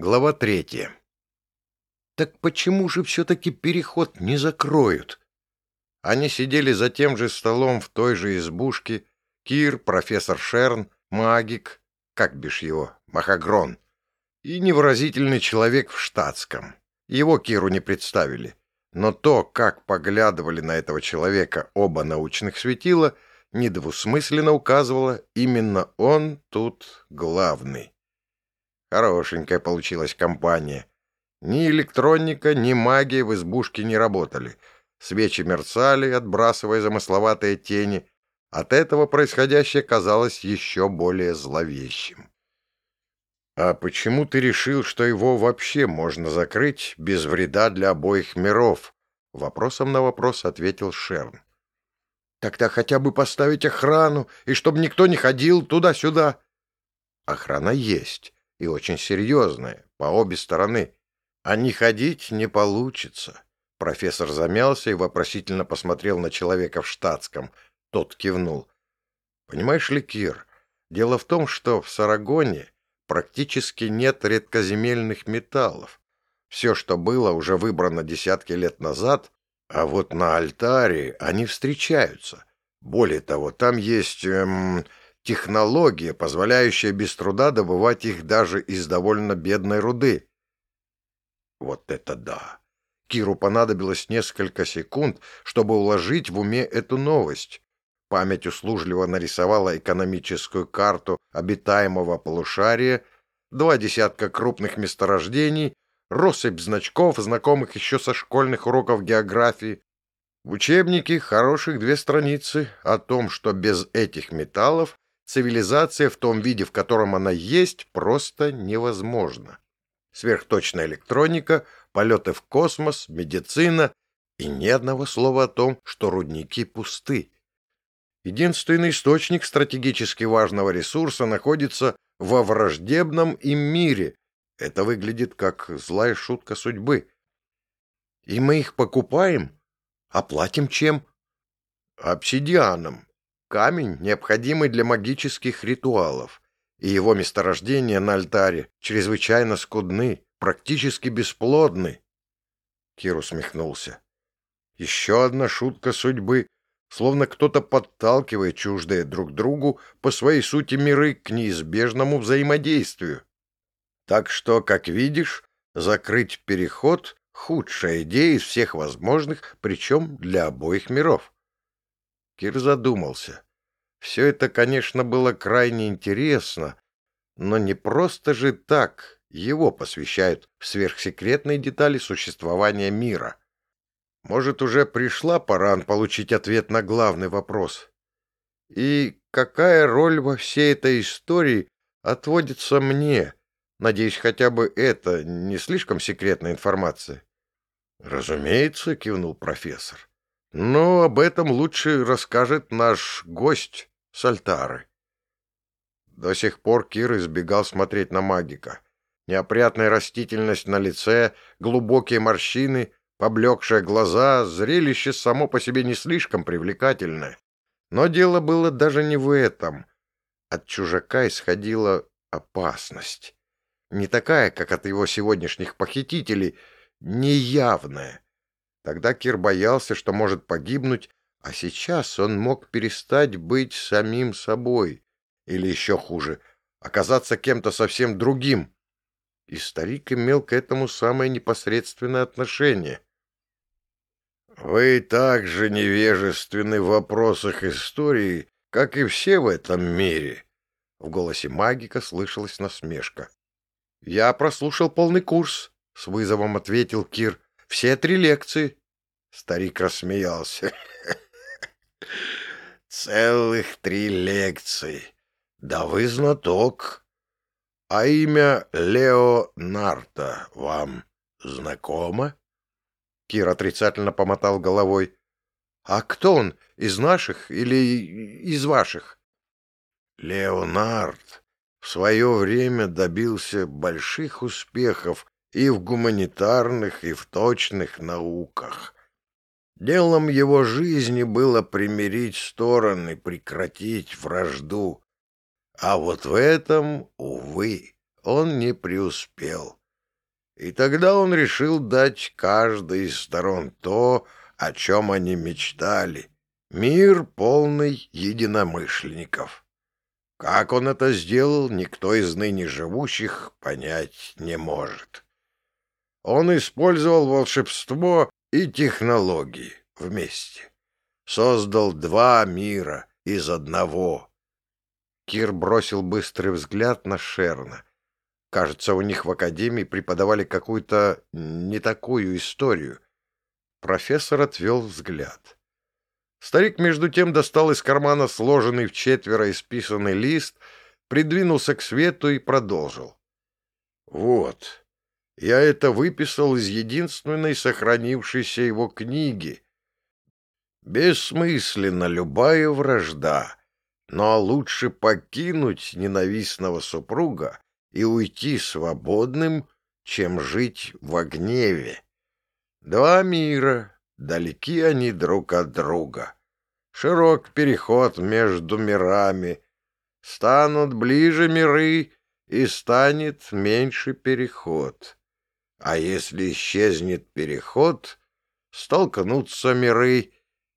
Глава третья. Так почему же все-таки переход не закроют? Они сидели за тем же столом в той же избушке. Кир, профессор Шерн, магик, как бишь его, Махагрон, и невыразительный человек в штатском. Его Киру не представили. Но то, как поглядывали на этого человека оба научных светила, недвусмысленно указывало, именно он тут главный. Хорошенькая получилась компания. Ни электроника, ни магия в избушке не работали. Свечи мерцали, отбрасывая замысловатые тени. От этого происходящее казалось еще более зловещим. «А почему ты решил, что его вообще можно закрыть без вреда для обоих миров?» Вопросом на вопрос ответил Шерн. «Тогда хотя бы поставить охрану, и чтобы никто не ходил туда-сюда». «Охрана есть и очень серьезное, по обе стороны. А не ходить не получится. Профессор замялся и вопросительно посмотрел на человека в штатском. Тот кивнул. Понимаешь ли, Кир, дело в том, что в Сарагоне практически нет редкоземельных металлов. Все, что было, уже выбрано десятки лет назад, а вот на альтаре они встречаются. Более того, там есть эм, технология, позволяющая без труда добывать их даже из довольно бедной руды. Вот это да! Киру понадобилось несколько секунд, чтобы уложить в уме эту новость. Память услужливо нарисовала экономическую карту обитаемого полушария, два десятка крупных месторождений, россыпь значков, знакомых еще со школьных уроков географии. В учебнике хороших две страницы о том, что без этих металлов цивилизация в том виде, в котором она есть, просто невозможна. Сверхточная электроника, полеты в космос, медицина и ни одного слова о том, что рудники пусты. Единственный источник стратегически важного ресурса находится во враждебном им мире. Это выглядит как злая шутка судьбы. И мы их покупаем? Оплатим чем? Обсидианом, Камень, необходимый для магических ритуалов, и его месторождение на альтаре чрезвычайно скудны, практически бесплодны. Кир усмехнулся. Еще одна шутка судьбы, словно кто-то подталкивает чуждые друг другу по своей сути миры к неизбежному взаимодействию. Так что, как видишь, закрыть переход — худшая идея из всех возможных, причем для обоих миров. Кир задумался. Все это, конечно, было крайне интересно, но не просто же так его посвящают в сверхсекретные детали существования мира. Может, уже пришла пора получить ответ на главный вопрос. И какая роль во всей этой истории отводится мне? Надеюсь, хотя бы это не слишком секретная информация. Разумеется, кивнул профессор. Но об этом лучше расскажет наш гость Сальтары. До сих пор Кир избегал смотреть на магика. Неопрятная растительность на лице, глубокие морщины, поблекшие глаза, зрелище само по себе не слишком привлекательное. Но дело было даже не в этом. От чужака исходила опасность. Не такая, как от его сегодняшних похитителей, неявная. Тогда Кир боялся, что может погибнуть, а сейчас он мог перестать быть самим собой. Или еще хуже, оказаться кем-то совсем другим. И старик имел к этому самое непосредственное отношение. «Вы так же невежественны в вопросах истории, как и все в этом мире», — в голосе магика слышалась насмешка. «Я прослушал полный курс», — с вызовом ответил Кир. «Все три лекции». Старик рассмеялся. Целых три лекции. Да вы знаток. А имя Лео Нарта вам знакомо? Кир отрицательно помотал головой. А кто он? Из наших или из ваших? Леонард в свое время добился больших успехов и в гуманитарных, и в точных науках. Делом его жизни было примирить стороны, прекратить вражду. А вот в этом, увы, он не преуспел. И тогда он решил дать каждой из сторон то, о чем они мечтали. Мир полный единомышленников. Как он это сделал, никто из ныне живущих понять не может. Он использовал волшебство и технологии вместе. Создал два мира из одного. Кир бросил быстрый взгляд на Шерна. Кажется, у них в академии преподавали какую-то не такую историю. Профессор отвел взгляд. Старик, между тем, достал из кармана сложенный в четверо исписанный лист, придвинулся к свету и продолжил. «Вот, я это выписал из единственной сохранившейся его книги. Бессмысленна любая вражда, но лучше покинуть ненавистного супруга и уйти свободным, чем жить во гневе. Два мира, Далеки они друг от друга. Широк переход между мирами. Станут ближе миры, и станет меньше переход. А если исчезнет переход, столкнутся миры,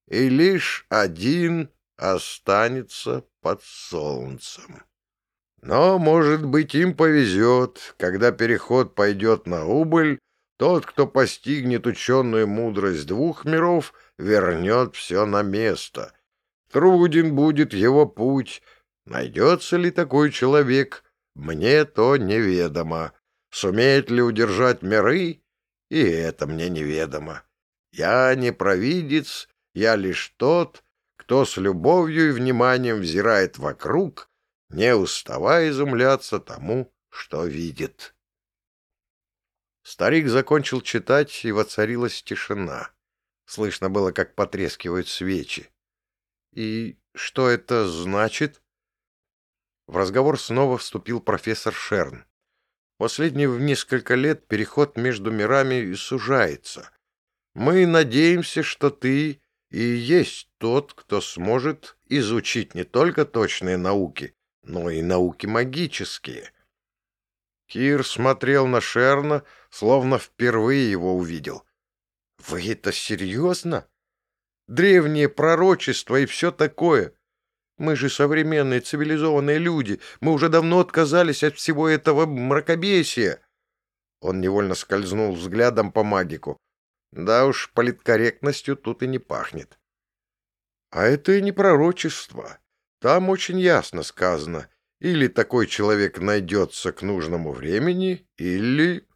и лишь один останется под солнцем. Но, может быть, им повезет, когда переход пойдет на убыль, тот, кто постигнет ученую мудрость двух миров, вернет все на место. Труден будет его путь. Найдется ли такой человек? Мне то неведомо. Сумеет ли удержать миры? И это мне неведомо. Я не провидец, я лишь тот, кто с любовью и вниманием взирает вокруг, не уставая изумляться тому, что видит. Старик закончил читать, и воцарилась тишина. Слышно было, как потрескивают свечи. «И что это значит?» В разговор снова вступил профессор Шерн. Последний в несколько лет переход между мирами сужается. Мы надеемся, что ты и есть тот, кто сможет изучить не только точные науки, но и науки магические. Кир смотрел на Шерна, словно впервые его увидел. «Вы это серьезно? Древние пророчества и все такое. Мы же современные цивилизованные люди, мы уже давно отказались от всего этого мракобесия». Он невольно скользнул взглядом по магику. Да уж, политкорректностью тут и не пахнет. А это и не пророчество. Там очень ясно сказано — или такой человек найдется к нужному времени, или...»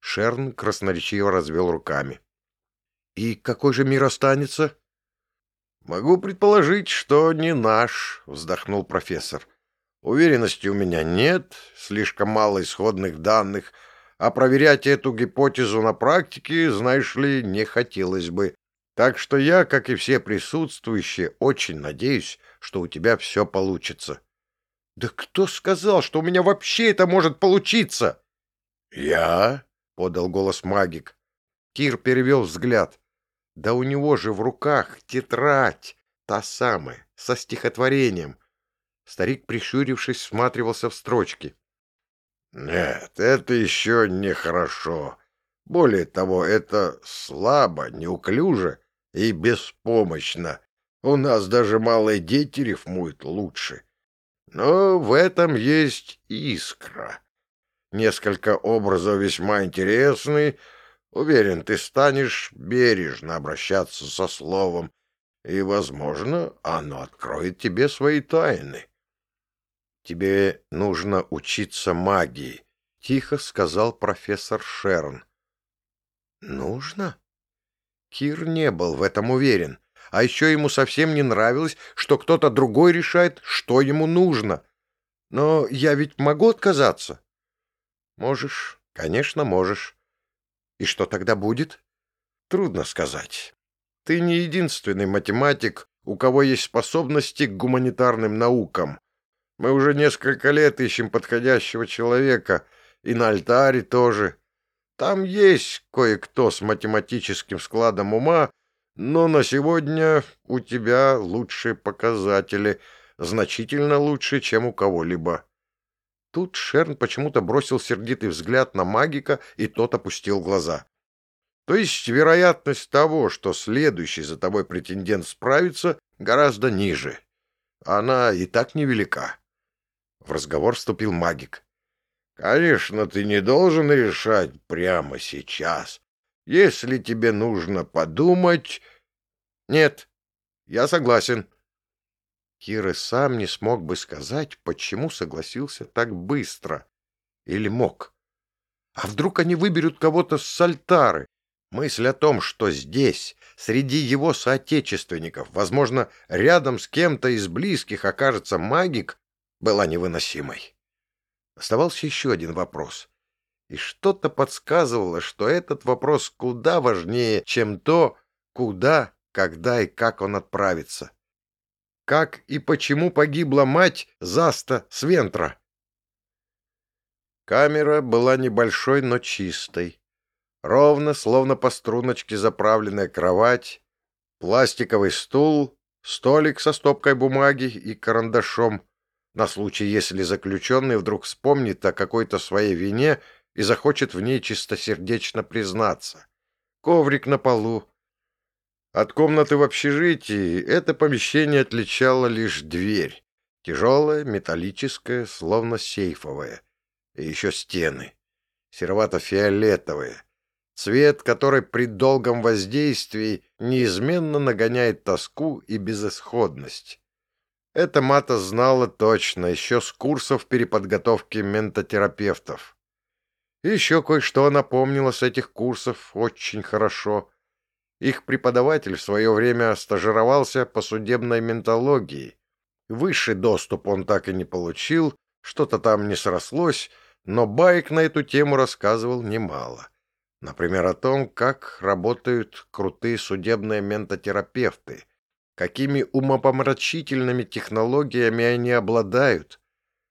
Шерн красноречиво развел руками. «И какой же мир останется?» «Могу предположить, что не наш», — вздохнул профессор. «Уверенности у меня нет, слишком мало исходных данных, а проверять эту гипотезу на практике, знаешь ли, не хотелось бы. Так что я, как и все присутствующие, очень надеюсь, что у тебя все получится». «Да кто сказал, что у меня вообще это может получиться?» «Я?» — подал голос магик. Кир перевел взгляд. «Да у него же в руках тетрадь, та самая, со стихотворением». Старик, прищурившись, всматривался в строчки. «Нет, это еще нехорошо. Более того, это слабо, неуклюже и беспомощно. У нас даже малые дети рифмуют лучше. Но в этом есть искра. Несколько образов весьма интересны. Уверен, ты станешь бережно обращаться со словом, и, возможно, оно откроет тебе свои тайны. Тебе нужно учиться магии, — тихо сказал профессор Шерн. Нужно? Кир не был в этом уверен. А еще ему совсем не нравилось, что кто-то другой решает, что ему нужно. Но я ведь могу отказаться? Можешь, конечно, можешь. И что тогда будет? Трудно сказать. Ты не единственный математик, у кого есть способности к гуманитарным наукам. Мы уже несколько лет ищем подходящего человека, и на альтаре тоже. Там есть кое-кто с математическим складом ума, но на сегодня у тебя лучшие показатели, значительно лучше, чем у кого-либо. Тут Шерн почему-то бросил сердитый взгляд на магика, и тот опустил глаза. То есть вероятность того, что следующий за тобой претендент справится, гораздо ниже. Она и так невелика. В разговор вступил магик. Конечно, ты не должен решать прямо сейчас. Если тебе нужно подумать... Нет, я согласен. Кира сам не смог бы сказать, почему согласился так быстро. Или мог. А вдруг они выберут кого-то с Сальтары? Мысль о том, что здесь, среди его соотечественников, возможно, рядом с кем-то из близких окажется магик, была невыносимой. Оставался еще один вопрос. И что-то подсказывало, что этот вопрос куда важнее, чем то, куда, когда и как он отправится как и почему погибла мать Заста Свентра. Камера была небольшой, но чистой. Ровно, словно по струночке заправленная кровать, пластиковый стул, столик со стопкой бумаги и карандашом, на случай, если заключенный вдруг вспомнит о какой-то своей вине и захочет в ней чистосердечно признаться. Коврик на полу, от комнаты в общежитии это помещение отличала лишь дверь. Тяжелая, металлическая, словно сейфовая. И еще стены. Серовато-фиолетовые. Цвет, который при долгом воздействии неизменно нагоняет тоску и безысходность. Это Мата знала точно, еще с курсов переподготовки ментотерапевтов. И еще кое-что она помнила с этих курсов очень хорошо — их преподаватель в свое время стажировался по судебной ментологии. Высший доступ он так и не получил, что-то там не срослось, но Байк на эту тему рассказывал немало. Например, о том, как работают крутые судебные ментотерапевты, какими умопомрачительными технологиями они обладают,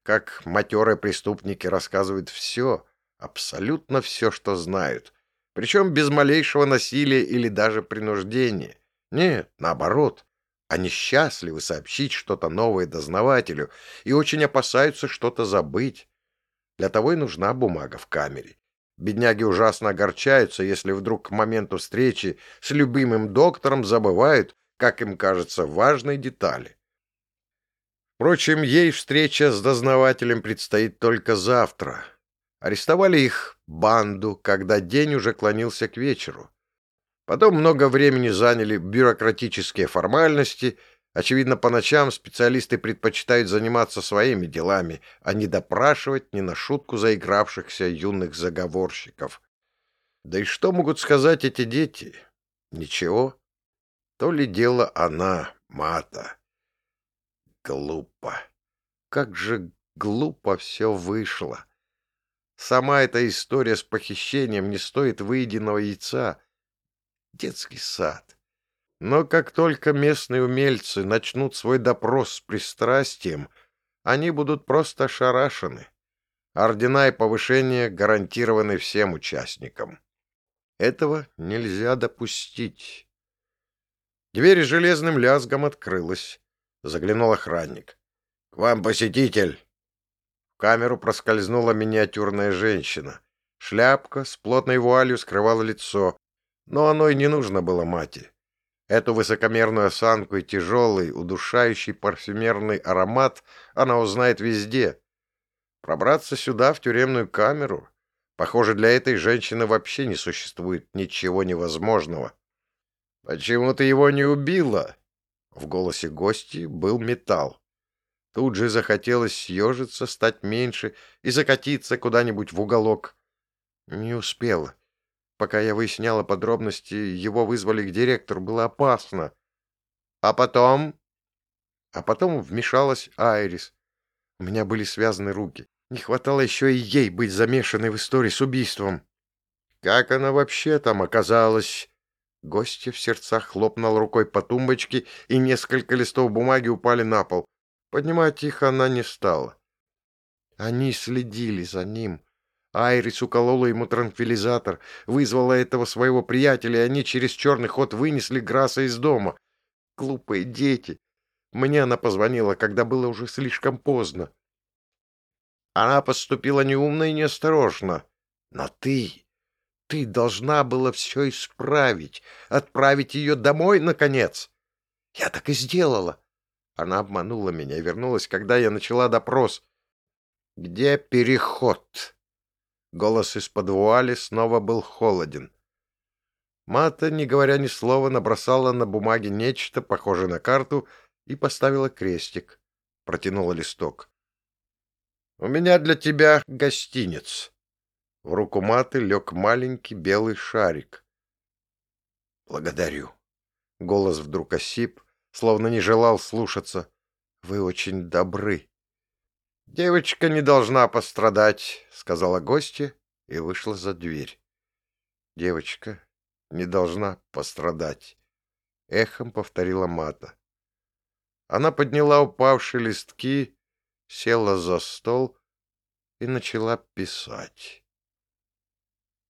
как матерые преступники рассказывают все, абсолютно все, что знают, причем без малейшего насилия или даже принуждения. Нет, наоборот. Они счастливы сообщить что-то новое дознавателю и очень опасаются что-то забыть. Для того и нужна бумага в камере. Бедняги ужасно огорчаются, если вдруг к моменту встречи с любимым доктором забывают, как им кажется, важной детали. Впрочем, ей встреча с дознавателем предстоит только завтра. Арестовали их банду, когда день уже клонился к вечеру. Потом много времени заняли бюрократические формальности. Очевидно, по ночам специалисты предпочитают заниматься своими делами, а не допрашивать не на шутку заигравшихся юных заговорщиков. Да и что могут сказать эти дети? Ничего. То ли дело она, Мата. Глупо. Как же глупо все вышло. Сама эта история с похищением не стоит выеденного яйца. Детский сад. Но как только местные умельцы начнут свой допрос с пристрастием, они будут просто ошарашены. Ордена и повышение гарантированы всем участникам. Этого нельзя допустить. Дверь железным лязгом открылась. Заглянул охранник. — К вам посетитель! Камеру проскользнула миниатюрная женщина. Шляпка с плотной вуалью скрывала лицо, но оно и не нужно было мати. Эту высокомерную осанку и тяжелый, удушающий парфюмерный аромат она узнает везде. Пробраться сюда, в тюремную камеру? Похоже, для этой женщины вообще не существует ничего невозможного. «Почему ты его не убила?» В голосе гости был металл. Тут же захотелось съежиться, стать меньше и закатиться куда-нибудь в уголок. Не успела. Пока я выясняла подробности, его вызвали к директору, было опасно. А потом... А потом вмешалась Айрис. У меня были связаны руки. Не хватало еще и ей быть замешанной в истории с убийством. Как она вообще там оказалась? Гостья в сердцах хлопнул рукой по тумбочке, и несколько листов бумаги упали на пол. Поднимать их она не стала. Они следили за ним. Айрис уколола ему транквилизатор, вызвала этого своего приятеля, и они через черный ход вынесли Граса из дома. Глупые дети. Мне она позвонила, когда было уже слишком поздно. Она поступила неумно и неосторожно. Но ты... Ты должна была все исправить, отправить ее домой, наконец. Я так и сделала. Она обманула меня и вернулась, когда я начала допрос. Где переход? Голос из-под вуали снова был холоден. Мата, не говоря ни слова, набросала на бумаге нечто, похожее на карту, и поставила крестик. Протянула листок. «У меня для тебя гостиниц». В руку Маты лег маленький белый шарик. «Благодарю». Голос вдруг осип, словно не желал слушаться. «Вы очень добры». «Девочка не должна пострадать», — сказала гостья и вышла за дверь. Девочка не должна пострадать. Эхом повторила Мата. Она подняла упавшие листки, села за стол и начала писать.